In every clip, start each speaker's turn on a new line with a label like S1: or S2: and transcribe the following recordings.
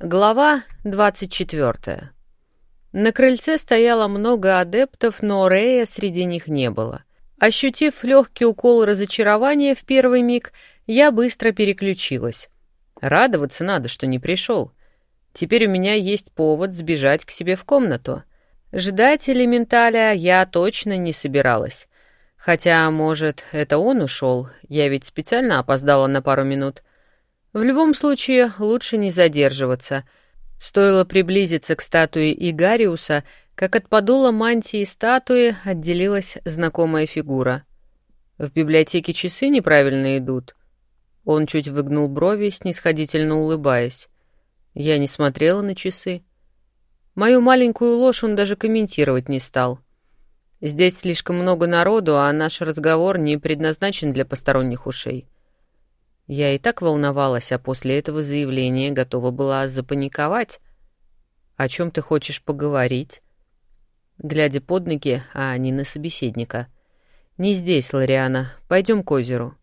S1: Глава 24. На крыльце стояло много адептов, но Рея среди них не было. Ощутив легкий укол разочарования в первый миг, я быстро переключилась. Радоваться надо, что не пришел. Теперь у меня есть повод сбежать к себе в комнату. Ждать элементаля я точно не собиралась. Хотя, может, это он ушел, я ведь специально опоздала на пару минут — в любом случае, лучше не задерживаться. Стоило приблизиться к статуе Игариуса, как от подола мантии статуи отделилась знакомая фигура. В библиотеке часы неправильно идут. Он чуть выгнул брови, снисходительно улыбаясь. Я не смотрела на часы. Мою маленькую ложь он даже комментировать не стал. Здесь слишком много народу, а наш разговор не предназначен для посторонних ушей. Я и так волновалась, а после этого заявления готова была запаниковать. «О чем ты хочешь поговорить?» Глядя под ноги, а не на собеседника. «Не здесь, Лориана. Пойдем к озеру».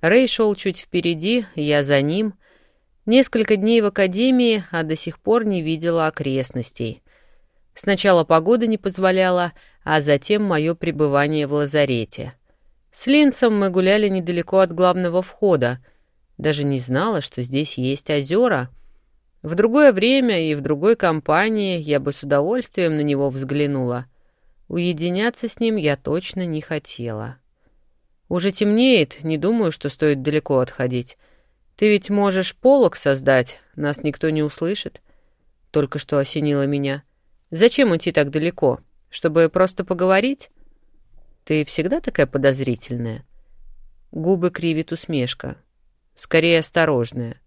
S1: Рэй шел чуть впереди, я за ним. Несколько дней в академии, а до сих пор не видела окрестностей. Сначала погода не позволяла, а затем мое пребывание в лазарете — с Линсом мы гуляли недалеко от главного входа. Даже не знала, что здесь есть озера. В другое время и в другой компании я бы с удовольствием на него взглянула. Уединяться с ним я точно не хотела. Уже темнеет, не думаю, что стоит далеко отходить. Ты ведь можешь полог создать, нас никто не услышит. Только что осенило меня. Зачем идти так далеко? Чтобы просто поговорить? Ты всегда такая подозрительная?» Губы кривит усмешка. Скорее, осторожная.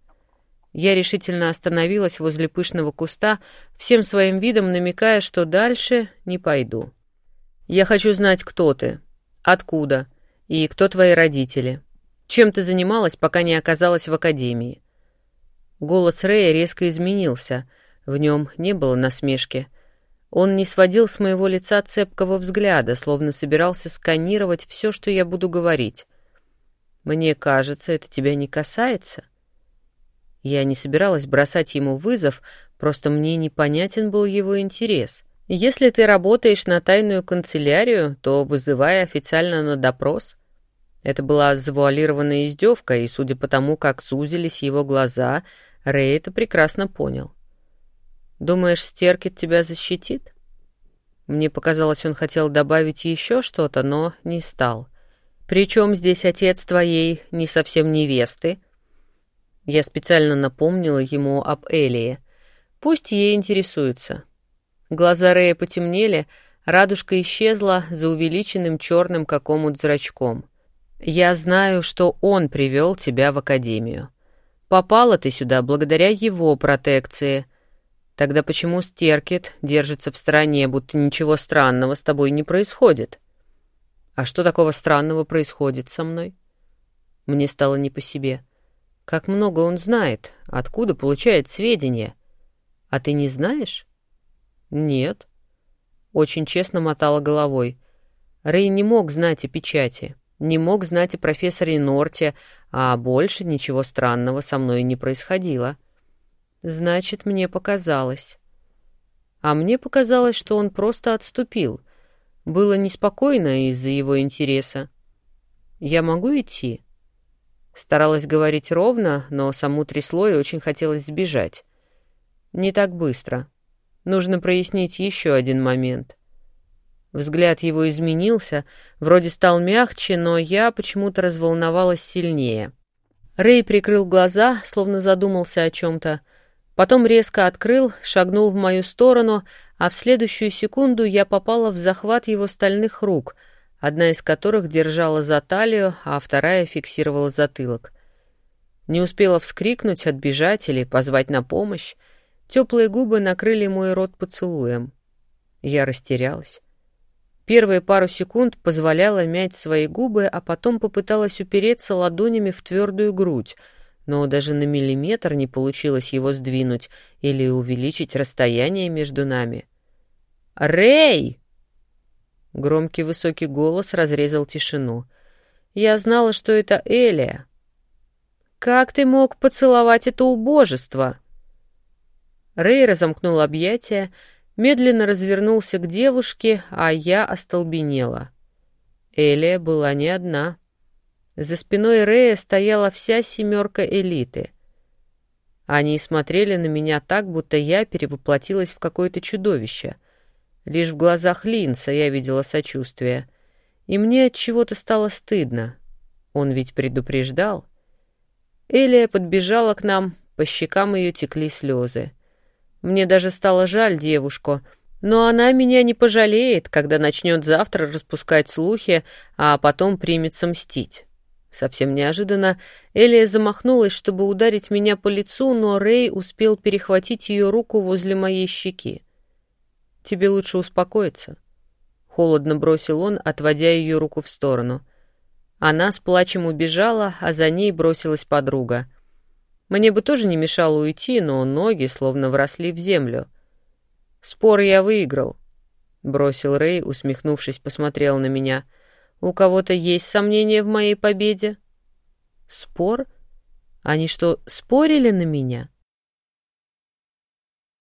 S1: Я решительно остановилась возле пышного куста, всем своим видом намекая, что дальше не пойду. «Я хочу знать, кто ты, откуда и кто твои родители. Чем ты занималась, пока не оказалась в академии?» Голос Рэя резко изменился, в нем не было насмешки — он не сводил с моего лица цепкого взгляда, словно собирался сканировать все, что я буду говорить. «Мне кажется, это тебя не касается». Я не собиралась бросать ему вызов, просто мне непонятен был его интерес. Если ты работаешь на тайную канцелярию, то вызывай официально на допрос. Это была завуалированная издевка, и, судя по тому, как сузились его глаза, Рэй это прекрасно понял. Думаешь, Стеркет тебя защитит? Мне показалось, он хотел добавить еще что-то, но не стал. Причем здесь отец твоей не совсем невесты? Я специально напомнила ему об Элии. Пусть ей интересуется. Глаза Рэя потемнели, радужка исчезла за увеличенным черным как омут зрачком. Я знаю, что он привел тебя в академию. Попала ты сюда благодаря его протекции — Тогда почему Стеркет держится в стороне, будто ничего странного с тобой не происходит? А что такого странного происходит со мной? Мне стало не по себе. Как много он знает, откуда получает сведения. А ты не знаешь? Нет. Очень честно мотала головой. Рэй не мог знать о печати, не мог знать о профессоре Норте, а больше ничего странного со мной не происходило. — Значит, мне показалось. А мне показалось, что он просто отступил. Было неспокойно из-за его интереса. «Я могу идти?» Старалась говорить ровно, но саму трясло и очень хотелось сбежать. «Не так быстро. Нужно прояснить еще один момент». Взгляд его изменился, вроде стал мягче, но я почему-то разволновалась сильнее. Рэй прикрыл глаза, словно задумался о чем-то, Потом резко открыл, шагнул в мою сторону, а в следующую секунду я попала в захват его стальных рук, одна из которых держала за талию, а вторая фиксировала затылок. Не успела вскрикнуть, отбежать или позвать на помощь. Теплые губы накрыли мой рот поцелуем. Я растерялась. Первые пару секунд позволяла мять свои губы, а потом попыталась упереться ладонями в твердую грудь — но даже на миллиметр не получилось его сдвинуть или увеличить расстояние между нами. «Рэй!» Громкий высокий голос разрезал тишину. «Я знала, что это Элия». «Как ты мог поцеловать это убожество?» Рэй разомкнул объятия, медленно развернулся к девушке, а я остолбенела. Элия была не одна. За спиной Рэя стояла вся семерка элиты. Они смотрели на меня так, будто я перевоплотилась в какое-то чудовище. Лишь в глазах Линса я видела сочувствие. И мне от чего-то стало стыдно. Он ведь предупреждал. Элия подбежала к нам, по щекам ее текли слезы. Мне даже стало жаль девушку, но она меня не пожалеет, когда начнет завтра распускать слухи, а потом примется мстить. Совсем неожиданно Элия замахнулась, чтобы ударить меня по лицу, но Рэй успел перехватить ее руку возле моей щеки. «Тебе лучше успокоиться», — холодно бросил он, отводя ее руку в сторону. Она с плачем убежала, а за ней бросилась подруга. Мне бы тоже не мешало уйти, но ноги словно вросли в землю. «Спор я выиграл», — бросил Рэй, усмехнувшись, посмотрел на меня — у кого-то есть сомнения в моей победе? Спор? Они что, спорили на меня?